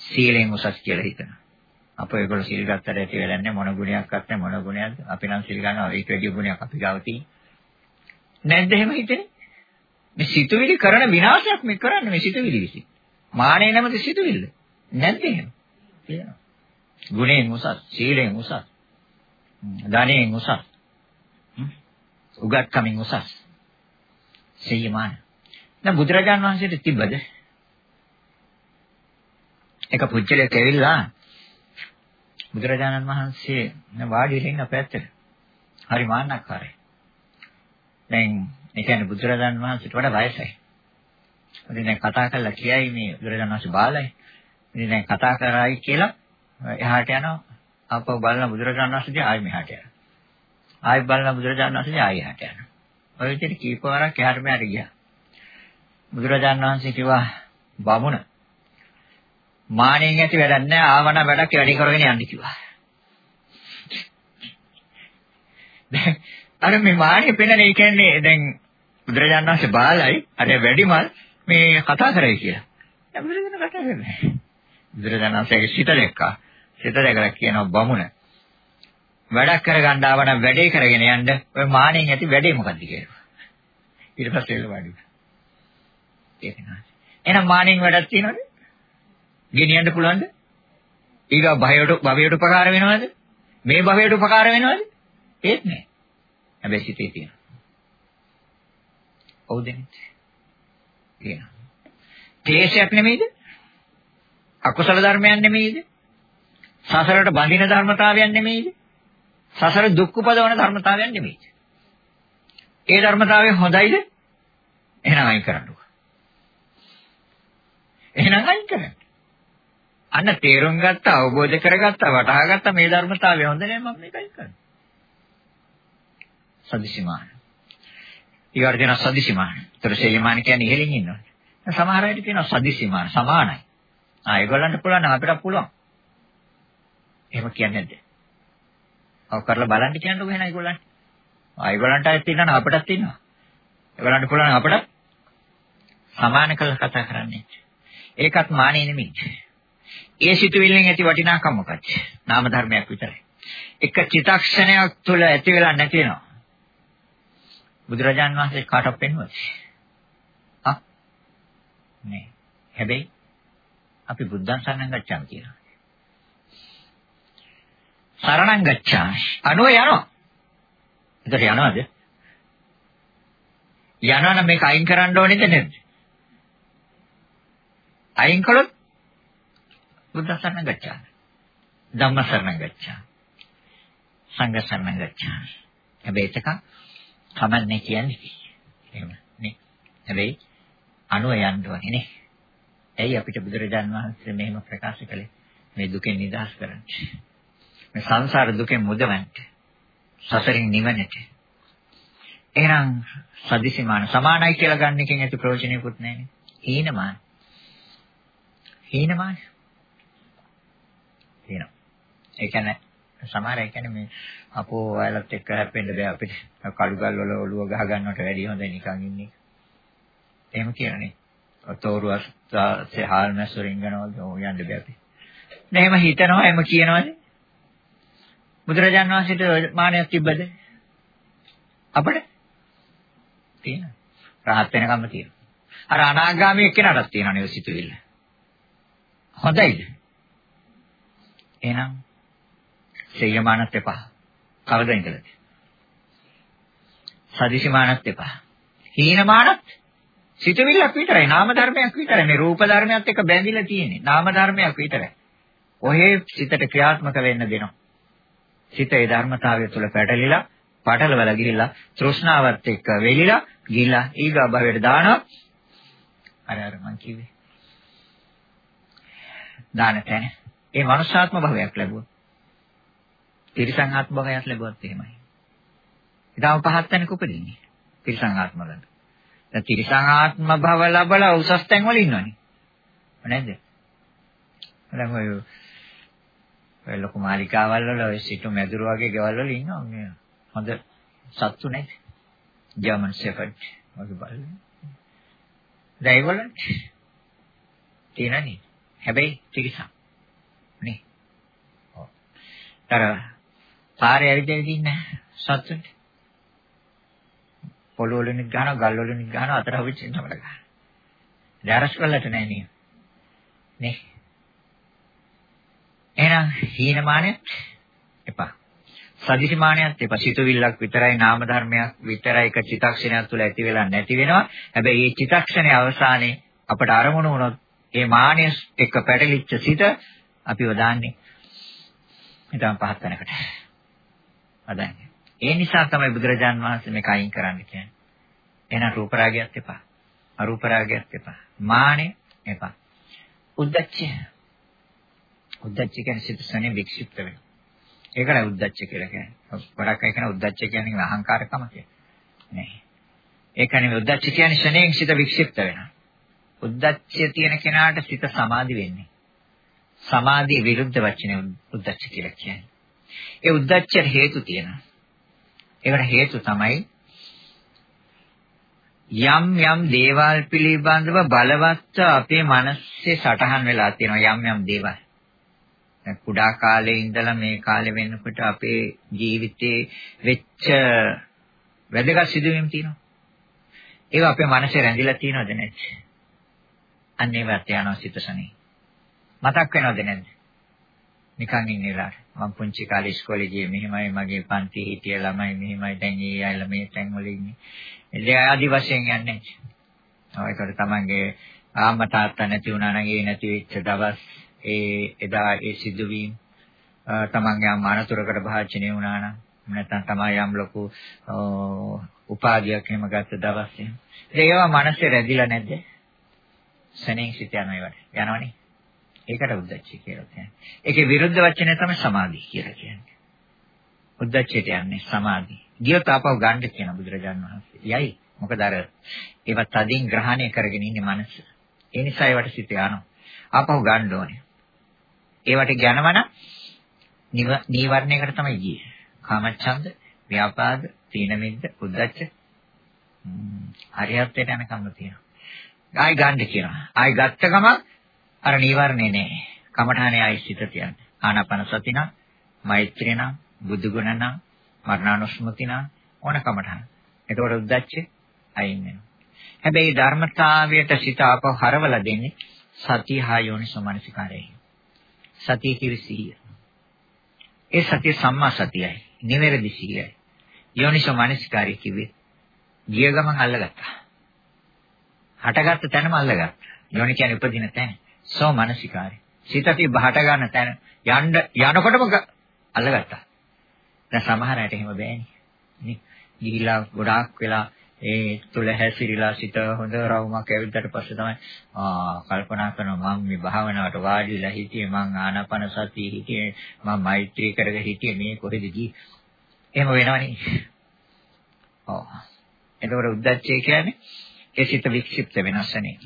S1: සීලෙන් උසස් කියලා හිතනවා. අපෝ ඒගොල්ලෝ සීල් ගත්තට ඇති වෙලන්නේ මොන ගුණයක් අත්නේ මොන ගුණයක්ද? අපි නම් සීල් ගන්නවා ඒක වැඩි ගුණයක් අපි ගාව තියෙන්නේ. නැද්ද එහෙම හිතෙන්නේ? මේ සිතුවිලි කරන විනාශයක් මේ කරන්නේ මේ සිතුවිලි විසින්. මානෙ නැමැති සිතුවිල්ල. නැද්ද එහෙම? තියෙනවා. ගුණයෙන් උසස්, සීලයෙන් උසස්, ධනෙන් උසස්, උගත්කමින් උසස්. සීමාන. දැන් බුදුරජාන් වහන්සේට තිබ්බද? එක පුජ්‍යලයක් ඇවිල්ලා බුදුරජාණන් වහන්සේ වාඩි වෙලා ඉන්න පැත්තට. හරි මාන්නක්කාරයි. දැන් ඒ කියන්නේ බුදුරජාණන් වහන්සේට වඩා වයසයි. ඉතින් දැන් කතා කරලා කියයි මේ බුදුරජාණන් වහන්සේ බාලයි. ඉතින් දැන් කතා කරායි කියලා එහාට යනවා. ආපහු බලන බුදුරජාණන් වහන්සේ ආයෙ මෙහාට යනවා. ආයෙ බලන බුදුරජාණන් වහන්සේ ආයෙ එහාට යනවා. ඔය විදිහට කීප වරක් එහාට මෙහාට ගියා. බුදුරජාණන් වහන්සේ කිව්වා බමුණ මානෙන් ඇති වැඩක් නැහැ ආවන වැඩක් වැඩි කරගෙන යන්න කිව්වා. දැන් අර මේ මානෙ පෙන්නන ඒ කියන්නේ දැන් බුදුරජාණන් වහන්සේ බාලයි අර වැඩිමල් මේ කතා කරයි කියලා. දැන් බුදුරජාණන් කතා කරන්නේ. බුදුරජාණන් වහන්සේගේ සිත දැක්කා. සිත දැකලා කියනවා බමුණ. වැඩක් කරගන්න ආව නම් වැඩේ කරගෙන යන්න ඔය මානෙන් ඇති වැඩේ මොකද්ද කියලා. ඊට පස්සේ එළ වාඩි වුණා. ඒක නෑ. එහෙනම් මානෙන් වැඩක් තියනවද? ගෙනියන්න පුළුවන්ද? ඊගා භවයට භවයට උපකාර වෙනවද? මේ භවයට උපකාර වෙනවද? ඒත් නෑ. හැබැයි සිතේ තියෙනවා. ඔව්ද නේ? තියෙනවා. ක්ලේශයක් නෙමෙයිද? අකුසල ධර්මයක් නෙමෙයිද? සසරට බඳින ධර්මතාවයක් නෙමෙයිද? සසර දුක් උපදවන ධර්මතාවයක් නෙමෙයිද? ඒ ධර්මතාවය හොඳයිද? එහෙනම් අයින් කරන්නකෝ. එහෙනම් අයින් කරන්න. අන්න තේරුම් ගත්ත, අවබෝධ කරගත්ත, වටහා ගත්ත මේ ධර්මතාවය හොඳ නෑ මම මේකයි කරන්නේ. සදිසිමාන. ඊගාට තියෙනවා සදිසිමාන. ඒතර සේයමාන කියන්නේ ඉහළින් ඉන්නවා. සමහර අයට තියෙනවා සදිසිමාන සමානයි. ආ ඒගොල්ලන්ට පුළුවන් නම් අපිට පුළුවන්. එහෙම කියන්නේ නැද්ද? ඔව් කරලා බලන්න කියන්නකෝ එහෙනම් ඒගොල්ලන්ට. ආ ඒගොල්ලන්ට අයත් තියෙනවා අපිටත් තියෙනවා. ඒගොල්ලන්ට පුළුවන් අපිට සමාන කරලා කතා කරන්නේ. ඒකත් මානෙ නෙමෙයි. ඒ සිතුවිල්ලෙන් ඇති වටිනාකම මොකක්ද? නාම ධර්මයක් විතරයි. එක චිතක්ෂණයක් තුළ ඇති වෙලා නැති වෙනවා. බුදුරජාන් වහන්සේ කාටවත් පෙන්වුවද? ආ නෑ. හැබැයි අපි බුද්ධං සරණං ගච්ඡාමි කියනවා. සරණං ගච්ඡාමි. අනුව යනවා. එතකොට යනවද? යනවනම් මේක අයින් කරන්න ඕනේද නැද්ද? අයින් කළොත් බුද්ධ සරණ ගච්ඡාමි. ධම්ම සරණ ගච්ඡාමි. සංඝ සරණ ගච්ඡාමි. හැබැයි ඒක කමන්නේ කියන්නේ. එහෙම නේ. හැබැයි අනුව යන්න ඕනේ නේ. ඇයි අපිට බුදුරජාන් වහන්සේ මෙහෙම ප්‍රකාශ කළේ? මේ දුකෙන් නිදහස් කරන්න. මේ සංසාර දුකෙන් මුදවන්න. සසරින් නිවනට. එහෙනම් සදිසිමාන සමානයි කියලා ගන්න එකෙන් ඇති ප්‍රයෝජනෙකුත් නැහැ. හීනමාන. හීනමාන. තියෙනවා. ඒ කියන්නේ සමහර ඒ කියන්නේ මේ අපෝ ඔයාලත් එක්ක හැප්පෙන්න බෑ අපිට. කළු ගල් වල ඔළුව ගහ ගන්නවට වැඩිය හොඳයි නිකන් ඉන්නේ. එහෙම කියන්නේ. තෝරු අස්සේ හාල් මැස් වලින් ගනවද යන්න බෑ අපි. එහෙම හිතනවා එහෙම කියනවද? බුදුරජාන් වහන්සේට මානයක් තිබ්බද? අපිට තියෙනවා. රහත් වෙනකම්ම තියෙනවා. අර අනාගාමී එක්කෙනාටත් තියෙනවා නේ සිතුවිල්ල. හොඳයිද? එහෙනම් සේයමානත් එපා. කවද ඉඳලාද? සදිසිමානත් එපා. හීනමානත් සිතුවිල්ලක් විතරයි නාම ධර්මයක් විතරයි. මේ රූප ධර්මයක් එක්ක බැඳිලා තියෙන්නේ නාම ධර්මයක් විතරයි. ඔහේ සිතට ක්‍රියාත්මක වෙන්න දෙනවා. සිත ඒ ධර්මතාවය තුළ පැටලිලා පටලවලා ගිහිල්ලා තෘෂ්ණාවත් එක්ක වෙලිලා ගිහිල්ලා ඊගා භවයට දානවා. අර අර මං කිව්වේ. දාන තැන. ඒ මනුෂ්‍යාත්ම භවයක් ලැබුවා. තිරිසන් ආත්ම භවයක් ලැබුවත් එහෙමයි ඊටම පහත් තැනක උපදින්නේ තිරිසන් ආත්ම වල දැන් තිරිසන් ආත්ම භව ලැබලා උසස් තැන් වල ඉන්නවනේ. නේද? දැන් ඔය ඔය ලොකු මාලිකාවල් වල ඔය සිටු මැදුරු වගේ ගෙවල් වල ඉන්නවා මේ හොඳ සත්තු නේද? ජර්මන් ෂෙෆර්ඩ් වගේ බලන්න. දැන් ඒගොල්ලෝ තියෙනනේ. හැබැයි තිරිසන්. නේ. ඔව්. අර පාරේ ඇවිදලා ඉන්න සත්තුන්ට පොළොව වලින් ගහනවා, ගල් වලින් ගහනවා, අතර හවිච්චෙන් තමයි ගහනවා. දැරස් වලට නෑ නේ. නේ. එහෙනම් හීනමානෙත් එපා. සදිසිමානයත් එපා. සිතුවිල්ලක් විතරයි නාම ධර්මයක් විතරයි එක චිත්තක්ෂණයක් තුළ ඇති වෙලා නැති වෙනවා. හැබැයි මේ චිත්තක්ෂණයේ අවසානයේ අපට අරමුණු වුණොත් මේ මානය එක්ක පැටලිච්ච සිත අපිව දාන්නේ ඊටම පහත් වෙනකට. අදන්නේ. ඒ නිසා තමයි බුදුරජාන් වහන්සේ මේක අයින් කරන්න කියන්නේ. එහෙනම් රූප රාගයත් එපා. අරූප රාගයත් එපා. මානෙ එපා. උද්දච්චය. උද්දච්ච කියන්නේ සිතසනේ වික්ෂිප්ත වෙනවා. ඒකයි උද්දච්ච කියලා කියන්නේ. ගොඩක් අය කියන උද්දච්ච කියන්නේ අහංකාරකම කියලා. නෑ. ඒක නෙමෙයි උද්දච්ච කියන්නේ ශනේන් සිත වික්ෂිප්ත වෙනවා. උද්දච්චය තියෙන කෙනාට සිත සමාධි වෙන්නේ. සමාධිය විරුද්ධ වචනේ උද්දච්ච කියලා කියන්නේ. ඒ උද්දච්චයට හේතු තියෙනවා. ඒකට හේතු තමයි යම් යම් දේවල් පිළිබඳව බලවත් අපේ මනසේ සටහන් වෙලා තියෙනවා යම් යම් දේවල්. දැන් කුඩා කාලේ ඉඳලා මේ කාලේ වෙනකොට අපේ ජීවිතේ වෙච්ච වැදගත් සිදුවීම් තියෙනවා. ඒවා අපේ මනසේ රැඳිලා තියෙනවද නැද්ද? අන්න ඒවත් යනවා සිතසනේ. මතක් වෙනවද නැද්ද? නිකන් ඉන්න වෙලාවට මම පුංචි කාලේ ඉස්කෝලේ ගියේ මෙහෙමයි මගේ පන්ති හිටිය ළමයි මෙහෙමයි දැන් ඒ අය ළමයි තැන් වල ඉන්නේ. ඒ ආදි වශයෙන් යන්නේ. ඔයකට තමන්ගේ ආම්මා තාත්තා නැති වුණා නම් ඒ නැති වෙච්ච දවස් ඒ එදා ඒ සිදුවීම් තමන්ගේ අම්මා අනතුරකට භාජනය වුණා නම් නැත්නම් තමයි යම් ලොකු උපාධියක් එහෙම ගත්ත දවස් එහෙම. ඒවා මනසේ රැඳිලා නැද්ද? සෙනෙන් සිත යනවා ඒවට. යනවනේ. ඒකට උද්දච්චය කියලා කියන්නේ. ඒකේ විරුද්ධ වචනය තමයි සමාධි කියලා කියන්නේ. උද්දච්චයට යන්නේ සමාධි. ගියොත් ආපහු ගන්න කියන බුදුරජාණන් වහන්සේ. යයි. මොකද අර ඒවත් තදින් ග්‍රහණය කරගෙන ඉන්නේ මනස. ඒ නිසා ඒවට සිත යනවා. ආපහු ගන්න ඕනේ. ඒවට යනවන නීවරණයකට තමයි ගියේ. කාමච්ඡන්ද, ව්‍යාපාද, තීන මිද්ද, උද්දච්ච හරියට යනකම් තියෙනවා. ආයි ගන්න කියනවා. ආයි ගත්ත ගමන් අර නීවරණේ නෑ. කමඨානේ ආයි සිත තියන්නේ. ආනාපාන සති නම්, මෛත්‍රිය නම්, බුදු ගුණ නම්, මරණානුස්මති නම් ඕන කමඨාන. එතකොට උද්දච්ච අයින් වෙනවා. හැබැයි ධර්මතාවයට සිත ආපහු හරවලා දෙන්නේ සතිය හා යෝනිසෝමනසිකාරයයි. සතිය කිවිසිය. ඒ සතිය සම්මා සතියයි. නිවැරදි සිහියයි. යෝනිසෝමනසිකාරය කිව්වේ ගිය ගමන් අල්ලගත්තා. හටගත්ත තැනම අල්ලගත්තා. යෝනි කියන්නේ උපදින තැන. සෝ මානසිකාරය. සිතටි බහට ගන්න තැන යන්න යනකොටම අල්ලගත්තා. දැන් සමහර අයට එහෙම බෑනේ. නේ. ගිහිලා ගොඩාක් වෙලා ඒ තුල හැසිරීලා සිත හොඳ රවුමක් ඇවිද්දාට පස්සේ තමයි ආ කල්පනා කරනවා මම මේ භාවනාවට වාඩිලා හිටියේ මං ආනාපාන සතිය හිටියේ මම මෛත්‍රී කරගෙන හිටියේ මේ කොහෙද ගියේ එහෙම වෙනවනේ ඔව් එතකොට උද්දච්චය කියන්නේ ඒ සිත වික්ෂිප්ත වෙනසනේ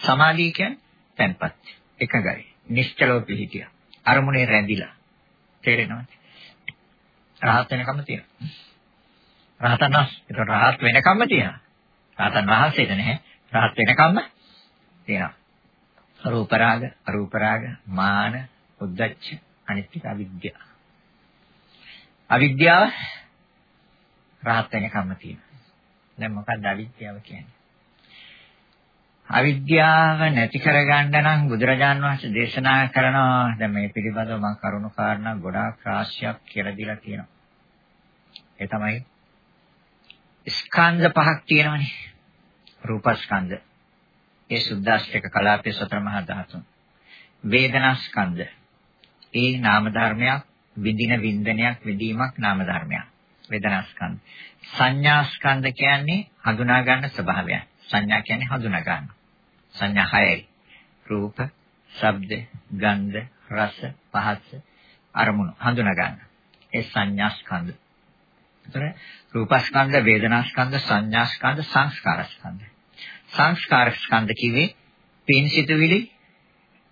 S1: සමාධිය කියන්නේ තැන්පත්. එකගයි නිශ්චලව පිහිටියා. අරමුණේ රැඳිලා. තේරෙනවද? රහත් වෙනකම් තියෙනවා. රහතන් වහන්සේ. ඒක රහත් වෙනකම්ම තියෙනවා. රහතන් වහන්සේද නැහැ. රහත් වෙනකම්ම තියෙනවා. රූප රාග අරූප රාග මාන උද්දච්ච අනිත්‍ය අවිද්‍යාව අවිද්‍යාව රහත් වෙනකම්ම තියෙනවා. දැන් මොකක්ද අවිද්‍යාව කියන්නේ? අවිද්‍යාව නැති කරගන්න නම් බුදුරජාන් වහන්සේ දේශනා කරනවා දැන් මේ පිළිබඳව මම කරුණු කාරණා ගොඩාක් රාශියක් කියලා දීලා තියෙනවා. ඒ තමයි ස්කන්ධ පහක් තියෙනවනේ. රූපස්කන්ධ. ඒ සුද්දාස්තික කලාපයේ සතර මහා ධාතුන්. වේදනාස්කන්ධ. ඒ නාම ධර්මයක් විඳින වින්දනයක් විදීමක් නාම ධර්මයක්. වේදනාස්කන්ධ. සංඥාස්කන්ධ කියන්නේ හඳුනා ගන්න ස්වභාවය. සංඥා කියන්නේ හඳුනා ගන්න. සංඥා හයයි. රූප, ශබ්ද, ගන්ධ, රස, පහස, අරමුණු හඳුනා ගන්න. ඒ සංඥාස්කන්ධ. එතන රූපස්කන්ධ, වේදනාස්කන්ධ, සංඥාස්කන්ධ, සංස්කාරස්කන්ධ. සංස්කාරස්කන්ධ කිව්වේ පින්සිතුවිලි,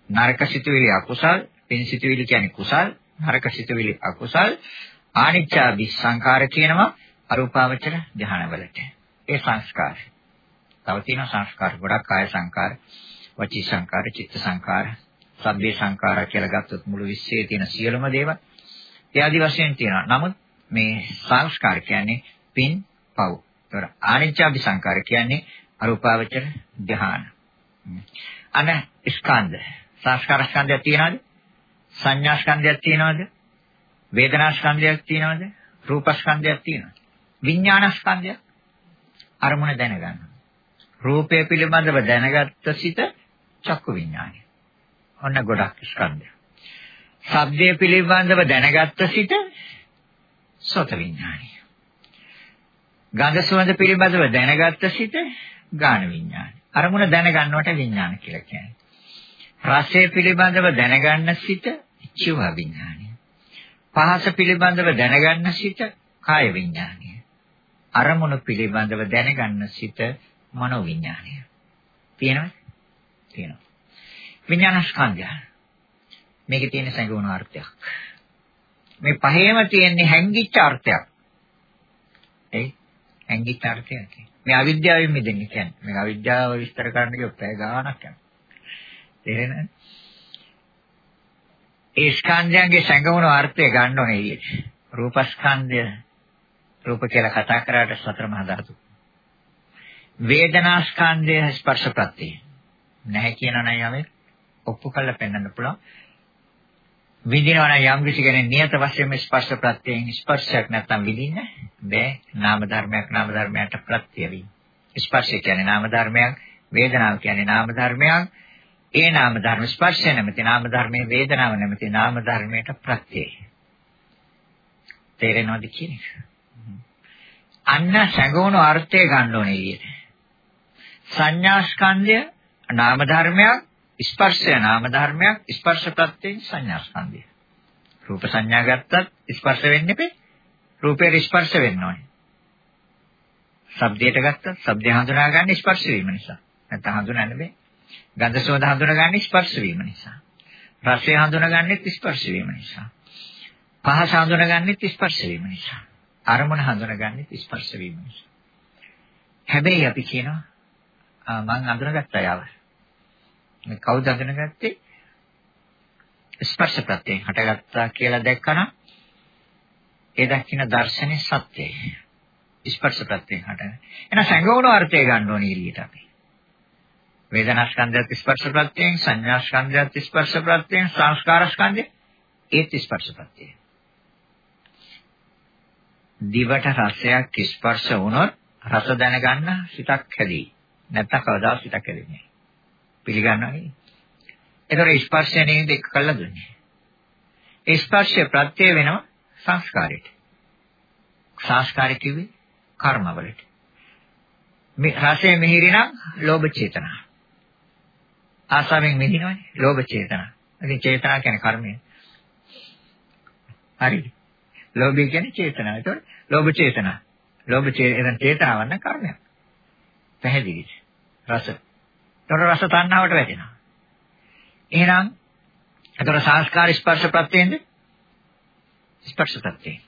S1: නරකසිතුවිලි අකුසල්, පින්සිතුවිලි කියන්නේ කුසල්, නරකසිතුවිලි අකුසල්, ආනිච්චා විසංකාර කියනවා අරූපාවචර ධානවලට. ඒ සංස්කාර. තව තියෙන සංස්කාර ගොඩක් කාය සංකාර, වචී සංකාර, චිත්ත සංකාර, සබ්බේ සංකාර කියලා ගත්තොත් මුළු විශ්වයේ තියෙන සියලුම දේවල් ඒ ආදි වශයෙන් තියෙනවා. නමුත් මේ සංස්කාර කියන්නේ පින් පව්. ඒතර ආනිච්චාභි සංකාර කියන්නේ අරූපාවචර ධ්‍යාන. අන ස්කන්ධ සංස්කාර ස්කන්ධයක් තියෙනවද? සංඥා ස්කන්ධයක් තියෙනවද? වේදනා ස්කන්ධයක් තියෙනවද? රූප ස්කන්ධයක් තියෙනවද? විඥාන ස්කන්ධයක් අරමුණ දැනගන්න. රූපය පිළිබඳව දැනගත්ත සිත චක්කු විඥානය. ඔන්න ගොඩක් ස්කන්ධය. ශබ්දය පිළිබඳව දැනගත්ත සිත සෝත විඥානය. ගන්ධ සුවඳ පිළිබඳව දැනගත්ත සිත ගාන විඥානය. අරමුණ දැනගන්නවට විඥාන කියලා කියන්නේ. රසය පිළිබඳව දැනගන්න සිත චිව විඥානය. පහස පිළිබඳව දැනගන්න සිත කාය විඥානය. අරමුණු පිළිබඳව දැනගන්න සිත මනෝ විඥානය. තියෙනවද? තියෙනවා. විඥාන ස්කන්ධය. මේකේ තියෙන සංගුණ අර්ථයක්. මේ පහේම තියෙන්නේ හැංගිච්ච අර්ථයක්. ඒ හැංගිච්ච අර්ථයක්. මේ අවිද්‍යාවෙන් මිදෙන්න කියන්නේ. මේ අවිද්‍යාව විස්තර කරන්න ගියොත් පැය ගාණක් යනවා. තේරෙනවද? ඒ ස්කන්ධයන්ගේ සංගමන අර්ථය ගන්න ඕනේ ඊට. රූපස්කන්ධය රූප කියලා කතා කරාට සතර මහා ධාතු. වේදනාස්කන්ධය ස්පර්ශ ප්‍රත්‍යය. නැහැ කියන නම් යමෙක් ඔප්පු කරලා පෙන්වන්න පුළුවන්. විඳිනවා නම් යම් කිසි කෙනෙක් නියත වශයෙන්ම ස්පර්ශ ප්‍රත්‍යයෙන් ස්පර්ශයක් නැත්තම් විඳින්න බෑ. නාම ධර්මයක් නාම ධර්මයට ප්‍රත්‍ය වීම. ස්පර්ශය කියන්නේ නාම ධර්මයක්, වේදනාව කියන්නේ නාම ධර්මයක්. ඒ නාම ධර්ම ස්පර්ශය නැමැති නාම ධර්මයේ වේදනාව නැමැති නාම ධර්මයට ප්‍රත්‍යය. තේරෙනවද කියන්නේ? අන්න සැඟවුණු අර්ථය ගන්න ඕනේ ඊට. සංඥා ස්කන්ධය නාම ධර්මයක් ස්පර්ශය නාම ධර්මයක් ස්පර්ශ ප්‍රත්‍යයෙන් සංඥා ස්කන්ධය. රූප සංඥා ගත්තත් ස්පර්ශ වෙන්නේ පෙ රූපේ ස්පර්ශ වෙන්න ඕනේ. ශබ්දයට ගත්තත් ශබ්දය හඳුනා ගන්න ස්පර්ශ වීම නිසා. නැත්නම් හඳුනන්න බෑ. ගන්ධ සුවඳ හඳුනගන්නේ ස්පර්ශ වීම නිසා. රසය හඳුනගන්නේ ස්පර්ශ වීම නිසා. පහස හඳුනගන්නේ ස්පර්ශ වීම නිසා. අරමුණ හඳුනගන්නේ ස්පර්ශ වීම නිසා. හැබැයි අපි කියනවා මං අඳුනගත්තා යාව. මේ කවුද අඳුනගත්තේ? ස්පර්ශ ප්‍රත්‍යයෙන් හටගත්තා කියලා දැක්කනම් ඒ දකින්න දර්ශනේ සත්‍යයි. ස්පර්ශ ප්‍රත්‍යයෙන් හටගන්න. එහෙනම් සංගෝණ අර්ථය ගන්න ඕනේ එළියට අපි. වේදනා ස්කන්ධයත් ස්පර්ශ ප්‍රත්‍යයෙන් සංඥා ස්කන්ධයත් ස්පර්ශ ප්‍රත්‍යයෙන් සංස්කාර ස්කන්ධය ඒත් ස්පර්ශ ප්‍රත්‍යය. දිවට රසයක් ස්පර්ශ වුණොත් රස දැනගන්න සිතක් හැදී. නැත්තම් කවදාවත් සිතක් හැදෙන්නේ නැහැ. පිළිගන්නවා නේ. ඒතර ස්පර්ශය නේද එක්ක කළා දුන්නේ. ඒ ස්පර්ශය ප්‍රත්‍ය වෙනවා සංස්කාරයට. සංස්කාරය කිව්වේ කර්මවලට. මේ රසය මිහිරි නම් ලෝභ චේතනා. ආසාවෙන් මිදිනවනේ ලෝභ චේතනා. ඉතින් චේතනා කියන්නේ කර්මය. හරිද? ලෝභය කියන්නේ චේතනාව. ඒතකොට ලෝභ චේතනා. ලෝභ චේතන චේතනාව නම් කර්මයක්. පැහැදිලිද? රස. ඒතකොට රස තණ්හාවට වැටෙනවා. එහෙනම් ඒතකොට සංස්කාර ස්පර්ශ ප්‍රත්‍යෙන්ද? ස්පර්ශ ප්‍රත්‍යෙන්.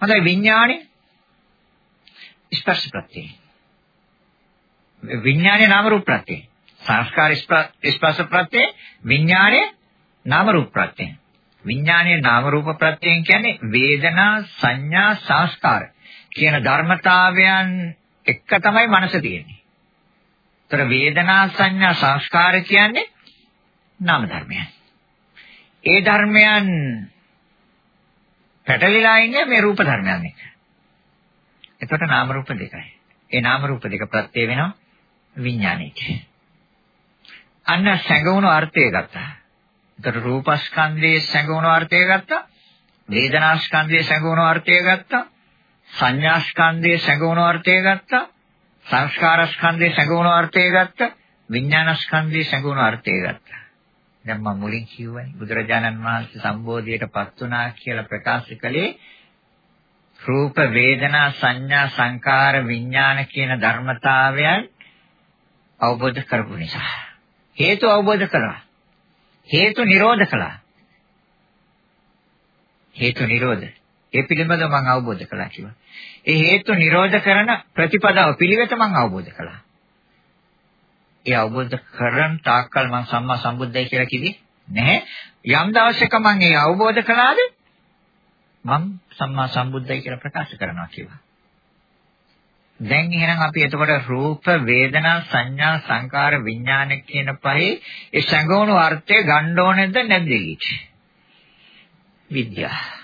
S1: හොඳයි විඥානේ ස්පර්ශ ප්‍රත්‍යෙන්. විඥානේ නාම රූප ප්‍රත්‍යෙන්. සංස්කාර ස්පර්ශ ප්‍රත්‍යේ විඥානයේ නාම රූප ප්‍රත්‍යයෙන්. විඥානයේ නාම රූප ප්‍රත්‍යයෙන් කියන්නේ වේදනා සංඥා සංස්කාර. කියන ධර්මතාවයන් එක තමයි මනස තියෙන්නේ. ඒතර වේදනා සංඥා සංස්කාර කියන්නේ නාම ධර්මයන්. ඒ ධර්මයන් පැටලිලා ඉන්නේ මේ රූප ධර්මයන් එක්ක. එතකොට නාම රූප දෙකයි. ඒ නාම රූප දෙක ප්‍රත්‍ය වෙනවා විඥානෙට. අන්න සැඟවුණු අර්ථය ගත්තා. ඒතර රූපස්කන්ධයේ සැඟවුණු අර්ථය ගත්තා. වේදනාස්කන්ධයේ සැඟවුණු අර්ථය ගත්තා. සංඥාස්කන්ධයේ සැඟවුණු අර්ථය ගත්තා. සංස්කාරස්කන්ධයේ සැඟවුණු අර්ථය ගත්තා. විඥානස්කන්ධයේ සැඟවුණු අර්ථය ගත්තා. දැන් මම මුලින් කිව්වනේ බුදුරජාණන් වහන්සේ සම්බෝධියටපත් වුණා කියලා ප්‍රකාශ කළේ රූප වේදනා සංඥා සංකාර විඥාන කියන ධර්මතාවයන් අවබෝධ කරගු නිසා හේතු අවබෝධ කළා හේතු නිරෝධ කළා හේතු නිරෝධ ඒ පිළිබඳව මම අවබෝධ කළා කිව්වා ඒ හේතු නිරෝධ කරන ප්‍රතිපදාව පිළිවෙත මම අවබෝධ කළා ඒ අවබෝධ කරන් තාක්කල් මම සම්මා සම්බුද්දයි කියලා කිව්වේ නැහැ. යම් දවසක මම ඒ අවබෝධ කළාද මම සම්මා සම්බුද්දයි කියලා ප්‍රකාශ කරනවා කියලා. දැන් එහෙනම් අපි එතකොට රූප වේදනා සංඥා සංකාර විඥාන කියන පහේ ඒ සංගෝණු අර්ථය ගන්න ඕනේද නැද්ද විද්‍යාව.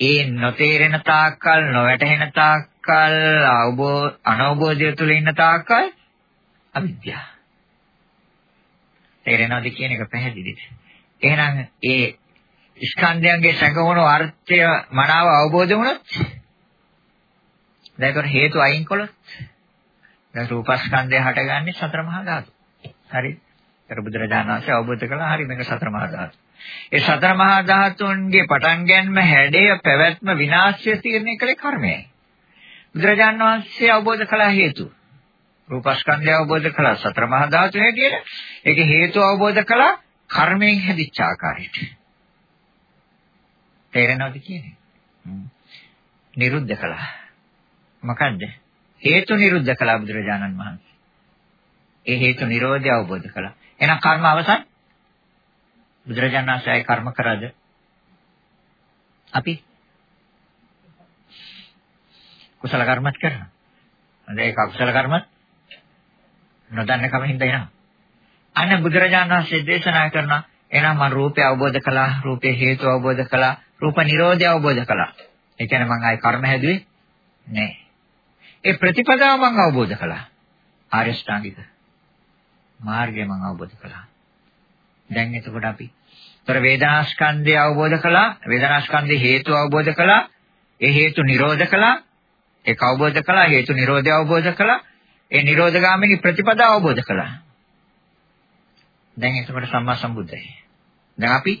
S1: ඒ නොතේරෙන තාක්කල් නොවැටහෙන තාක්කල් අවබෝධ අනවබෝධය තුළ ඉන්න තාක්කල් අවිද්‍යාව. තේරෙනවද කියන එක පැහැදිලිද? එහෙනම් ඒ ස්කන්ධයන්ගේ සංගමන අර්ථය මනාව අවබෝධ වුණොත් දැන් ඒකට හේතු අයින් කළොත් දැන් රූපස්කන්ධය හටගන්නේ සතර මහා ධාතු. හරි. ඒතර බුදුරජාණන් වහන්සේ අවබෝධ කළා හරි මේක සතර මහා ධාතු. ඒ සතර මහා ධාතුන්ගේ පටන් ගැනීම හැඩය පැවැත්ම විනාශය තීරණය කළේ කර්මයයි. බුදුරජාණන් වහන්සේ අවබෝධ කළා හේතු. රූපස්කන්ධය අවබෝධ කළා සතර මහා ධාතු හැටියට. ඒක හේතු අවබෝධ කළා කර්මයෙන් හැදිච්ච ආකාරයට. තේරෙනවද කියන්නේ? නිරුද්ධ කළා. මොකද්ද? හේතු නිරුද්ධ කළා බුදුරජාණන් වහන්සේ. ඒ හේතු නිරෝධය අවබෝධ කළා. එහෙනම් කර්ම අවසන්. බුදුරජාණන් වහන්සේ කර්ම කරාද? අපි කුසල කර්මත් කරනවා. හොඳයි ඒක අකුසල කර්මත් නොදන්න කම හින්දා එනවා. අන්න බුදුරජාණන් වහන්සේ දේශනා කරනවා එහෙනම් මම රූපය අවබෝධ කළා, රූපේ හේතු අවබෝධ කළා, රූප නිරෝධය අවබෝධ කළා. ඒ කියන්නේ මම ආයි කර්ම හැදුවේ නෑ. ඒ ප්‍රතිපදාව මම අවබෝධ කළා. ආර්ය ශ්‍රාංගික මාර්ගය මම අවබෝධ කළා. දැන් එතකොට අපි ତොර වේදනාස්කන්ධය අවබෝධ කළා, වේදනාස්කන්ධේ හේතු අවබෝධ කළා, ඒ හේතු නිරෝධ කළා, ඒක අවබෝධ කළා, හේතු නිරෝධය අවබෝධ කළා, ඒ නිරෝධගාමිනී ප්‍රතිපදාව අවබෝධ කළා. දැන් එතකොට සම්මා සම්බුද්ධයි. දැන් අපි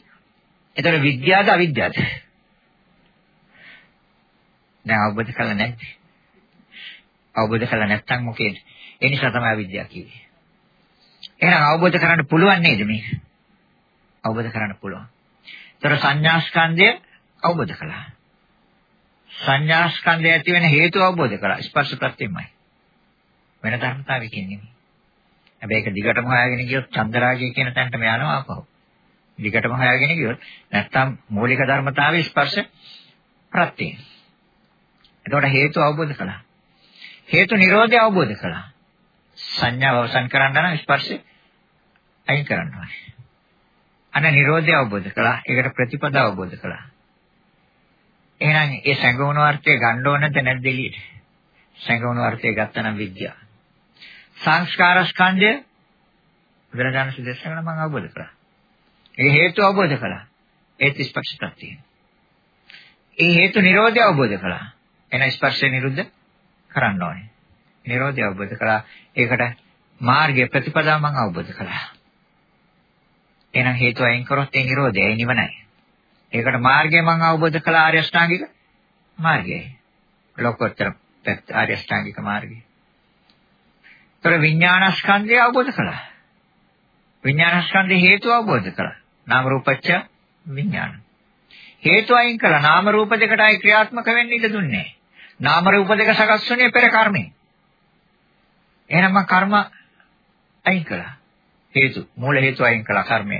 S1: එතකොට විද්‍යාවද අවිද්‍යාවද? දැන් අවබෝධ කළා නැද්ද? අවබෝධ කළා නැත්නම් මොකේද? ඒ නිසා තමයි අවිද්‍යාව කිව්වේ. එහෙනම් අවබෝධ කරගන්න පුළුවන් නේද මේක? අවබෝධ කරගන්න පුළුවන්. ඒතර සංඥාස්කන්ධය අවබෝධ කළා. සංඥාස්කන්ධය ඇති වෙන හේතු අවබෝධ කළා. ස්පර්ශ ප්‍රත්‍යයමයි. වෙන ධර්මතාවයකින් නෙමෙයි. හැබැයි ඒක දිගටම හොයාගෙන ගියොත් චන්දරාගය කියන තැනටම යනවා ආපහු. දිගටම හොයාගෙන ගියොත් නැත්තම් මූලික ධර්මතාවයේ ස්පර්ශ ප්‍රත්‍යය. එතකොට හේතු අවබෝධ කළා. හේතු නිරෝධය අවබෝධ කළා. සංඥාව අවසන් කරන්න නම් ස්පර්ශය අයින් කරන්න ඕනේ. අන්න නිරෝධය අවබෝධ කළා. ඒකට ප්‍රතිපදාව අවබෝධ කළා. එහෙනම් ඒ සංගෝණ වර්ථය ගන්න ඕනද නැද්ද එළියට? සංගෝණ වර්ථය ගත්තා නම් විද්‍යාව. සංස්කාර ස්කන්ධය බුදුරජාණන් ශ්‍රේෂ්ඨ මම අවබෝධ කළා. ඒ හේතු අවබෝධ කළා. ඒත් ස්පර්ශයක් තියෙනවා. ඒ හේතු නිරෝධය අවබෝධ කළා. එන ස්පර්ශය නිරුද්ධ කරන්න ඕනේ. නිරෝධය අවබෝධ කළා. ඒකට මාර්ගය ප්‍රතිපදාව මම අවබෝධ කළා. එහෙනම් හේතු අයින් කරොත් ඒ නිරෝධයයි නිවනයි. ඒකට මාර්ගය මම අවබෝධ කළා ආර්ය අෂ්ටාංගික මාර්ගයයි. ලෝකෝත්තර ආර්ය අෂ්ටාංගික මාර්ගය. ඒතර විඥානස්කන්ධය අවබෝධ කළා. විඥානස්කන්ධේ හේතු අවබෝධ කළා. නාම රූපච්ච විඥාන. හේතු අයින් කළා. නාම රූප දෙකටයි ක්‍රියාත්මක වෙන්න ඉඩ දුන්නේ නාම රූප දෙක සකස් වුණේ පෙර කර්මයෙන්. එහෙනම් මම කර්ම අයින් කළා. හේතු මූල හේතු අයින් කළා කර්මය.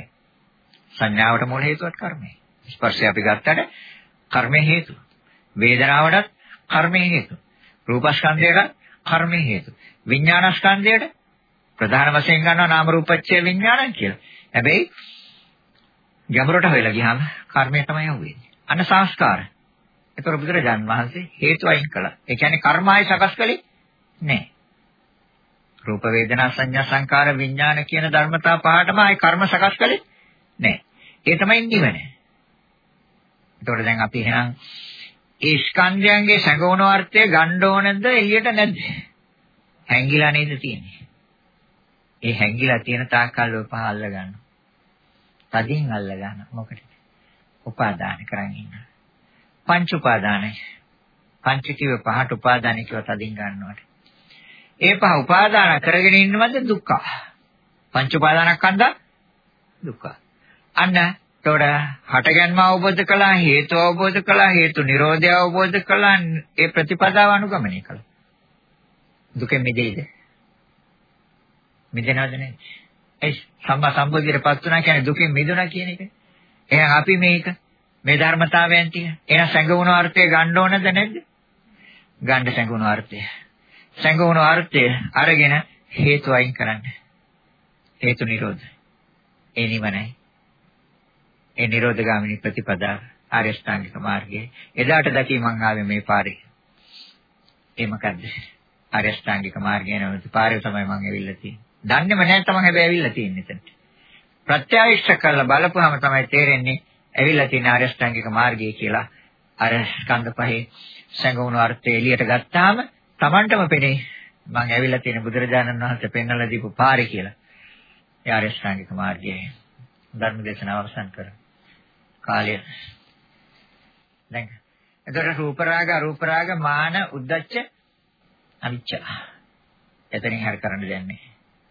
S1: සංඥාවට මූල හේතුවත් කර්මය. ස්පර්ශය අපි ගත්තට කර්මය හේතු. වේදනාවටත් කර්මයේ හේතු. රූපස්කන්ධයට කර්මයේ හේතු. විඥානස්කන්ධයට ප්‍රධාන වශයෙන් ගන්නවා නාම රූපච්ඡය විඥානං කියලා. හැබැයි ගැඹුරට හොයලා ගියාම කර්මය තමයි අහුවෙන්නේ. අන්න සංස්කාර. ඒතර බුදුරජාන් වහන්සේ හේතු අයින් කළා. ඒ කියන්නේ කර්මයි සකස් කළේ නැහැ. රූප වේදනා සංඥා සංකාර විඥාන කියන ධර්මතා පහටම ආයි කර්ම සකස් කළේ නැහැ. ඒ තමයි නිවන. ඒතකොට දැන් අපි එහෙනම් ඒ ස්කන්ධයන්ගේ සැඟවුණු අර්ථය ගන්න ඕනද එළියට නැද්ද? හැංගිලා නේද තියෙන්නේ? ඒ හැංගිලා තියෙන තාක්කල් ඔය පහ අල්ල ගන්නවා. තදින් අල්ල ගන්න. මොකටද? උපාදාන කරන් ඉන්න. පංච උපාදානයි. පංච කිව පහට උපාදාන කිව තදින් ගන්නවට. ඒ පහ උපාදාන කරගෙන ඉන්නවද දුක්ඛ. පංච උපාදානස්කන්ධ දුක්ඛ. අන්න එතකොට හටගන්ම අවබෝධ කළා හේතු අවබෝධ කළා හේතු නිරෝධය අවබෝධ කළා ඒ ප්‍රතිපදාව අනුගමනය කළා. දුකෙන් මිදෙයිද? මිදෙනවද නැද්ද? ඒ සම්මා සම්බුද්ධියටපත් වුණා කියන්නේ දුකෙන් මිදුණා කියන එක. එහෙනම් අපි මේක මේ ධර්මතාවයන් ටික එහෙනම් සංගුණ අර්ථය ගන්න ඕනද නැද්ද? ගන්න සංගුණ අර්ථය. සංගුණ අර්ථය අරගෙන හේතු අයින් කරන්න. හේතු නිරෝධ. ඒ නිවනයි. ඒ නිරෝධගාමිනී ප්‍රතිපදාව ආර්ය ශ්‍රාංගික මාර්ගයේ එදාට දැකී මං ආවේ මේ පාරේ. ඒ මොකද්ද? ආර්ය ශ්‍රාංගික මාර්ගය නේද පාරේ තමයි මං ඇවිල්ලා තියෙන්නේ. දන්නේම නැහැ තමයි හැබැයි ඇවිල්ලා තියෙන්නේ එතනට. ප්‍රත්‍යක්ෂ කරලා බලපුවම තමයි තේරෙන්නේ ඇවිල්ලා තියෙන ආර්ය ශ්‍රාංගික මාර්ගය කියලා. අර ස්කන්ධ පහේ සංගුණ අර්ථය එළියට ගත්තාම Tamanටම පෙනේ මං ඇවිල්ලා තියෙන බුදුරජාණන් වහන්සේ පෙන්වලා දීපු පාරේ කියලා. ඒ ආර්ය ශ්‍රාංගික මාර්ගයේ ධර්ම දේශනාව අවසන් කරා. කාලය. දැන් එතකොට රූප රාග අරූප රාග මාන උද්දච්ච අවිච්ඡා. එතනින් හරිය කරන්න දෙන්නේ.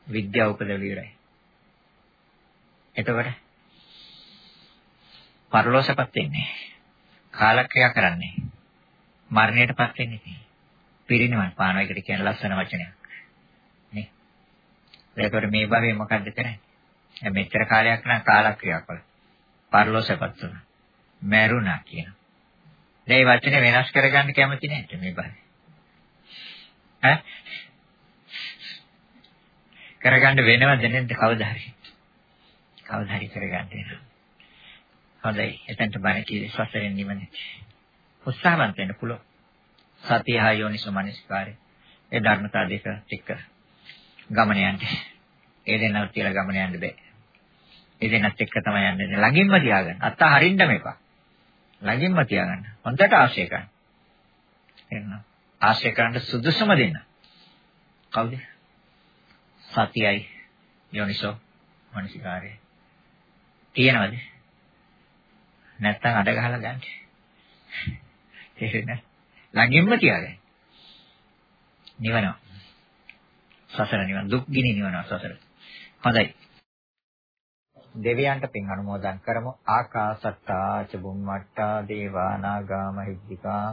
S1: විද්‍යාව උපදවල ඉවරයි. එතකොට පරලෝසපත් වෙන්නේ. කාලක්‍රියා කරන්නේ. මරණයටපත් වෙන්නේ නේ. පිරිනිවන් පානවා එකට කියන ලස්සන වචනයක්. නේ. එතකොට මේ භවයේ මොකද්ද කරන්නේ? මෙච්චර කාලයක් නම් කාලක්‍රියා කළා. පරලෝසපත් වුණා. මැරුණා කියන. දැන් මේ වචනේ වෙනස් කරගන්න කැමති නැහැ මේ බයි. ඈ? කරගන්න වෙනවද නැද්ද කවදා හරි? කවදා හරි කරගන්න වෙනවා. හොඳයි. එතනට බණ කීවේ සසරෙන් නිවනේ. උත්සාහවන්ත වෙන්න පුළුවන්. සතිය හා යෝනිසෝ මනස්කාරය. ඒ ධර්මතා දෙක එක්ක ගමන යන්න. ඒ දෙන්නත් කියලා ගමන යන්න බෑ. ඒ දෙන්නත් එක්ක තමයි යන්නේ. ළඟින්ම තියාගන්න. අත්ත හරින්න මේපා. ළඟින්ම තියාගන්න. හොඳට ආශ්‍රය කරන්න. එන්න. ආශ්‍රය කරන්න සුදුසුම දෙන්න. කවුද? සතියයි යෝනිසෝ මනසිකාරය. තියෙනවද? නැත්තම් අඩ ගහලා ගන්න. *laughs* තේරෙන්නේ ළඟින්ම තියාගන්න. නිවනවා. සසර නිවන දුක් ගිනි නිවනවා සසර. හොඳයි. දෙවියන්ට පින් අනුමෝදන් කරමු ආකාසත්තා චබුම්මට්ටා දේවා නාගා මහිද්దికා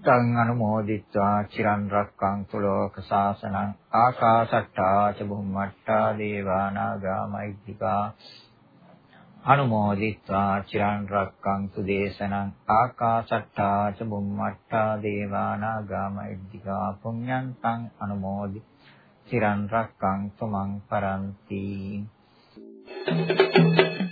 S1: තං අනුමෝදිත්වා චිරන් රක්ඛන්තු ලෝක සාසනං ආකාසට්ටා චබුම්මට්ටා දේවා නාගා මහිද්దికා අනුමෝදිත්වා චිරන් රක්කං සුදේශනං ආකාසට්ටා ච බුම්මට්ටා දේවා නාග මහිද්దికා පුඤ්ඤන්තං අනුමෝදි චිරන් රක්කං සමං පරන්ති Thank you.